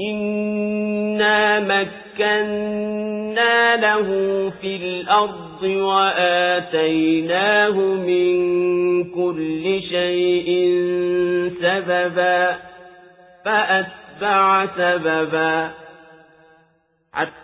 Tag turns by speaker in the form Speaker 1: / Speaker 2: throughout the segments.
Speaker 1: إِنَّا مَكَّنَّا لَهُ فِي الْأَرْضِ وَآتَيْنَاهُ مِنْ كُلِّ شَيْءٍ سَبَبًا فَأَتْبَعَ سَبَبًا. حَتَّى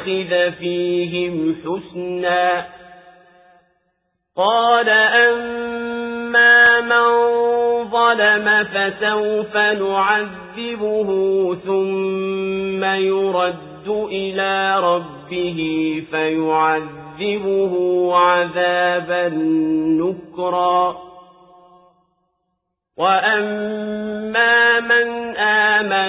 Speaker 1: تَتَّخِذَ فِيهِمْ حُسْنًا قَالَ أَمَّا مَن ظَلَمَ فَسَوْفَ نُعَذِّبُهُ ثُمَّ يُرَدُّ إِلَى رَبِّهِ فَيُعَذِّبُهُ عَذَابًا نُكْرًا وَأَمَّا مَنْ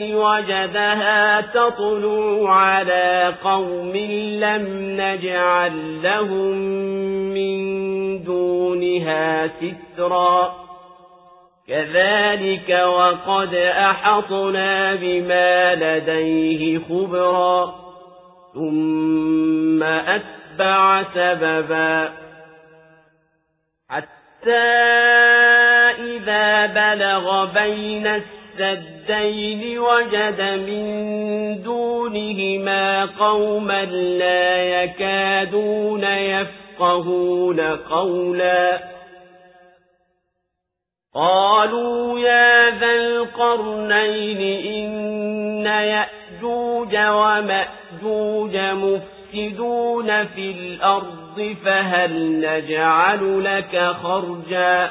Speaker 1: وَجَدَهَا تَطْلُعُ عَلَى قَوْمٍ لَّمْ نَجْعَل لَّهُم مِّن دُونِهَا سِتْرًا. كَذَلِكَ وَقَدْ أَحَطْنَا بِمَا لَدَيْهِ خُبْرًا. ثُمَّ أَتْبَعَ سَبَبًا. حَتَّى إِذَا بَلَغَ بَيْنَ السَّدَّيْنِ وَجَدَ مِن دُونِهِمَا قَوْمًا لَّا يَكَادُونَ يَفْقَهُونَ قَوْلًا. قَالُوا يَا ذَا الْقَرْنَيْنِ إِنَّ يَأْجُوجَ وَمَأْجُوجَ مُفْسِدُونَ فِي الْأَرْضِ فَهَلْ نَجْعَلُ لَكَ خَرْجًا؟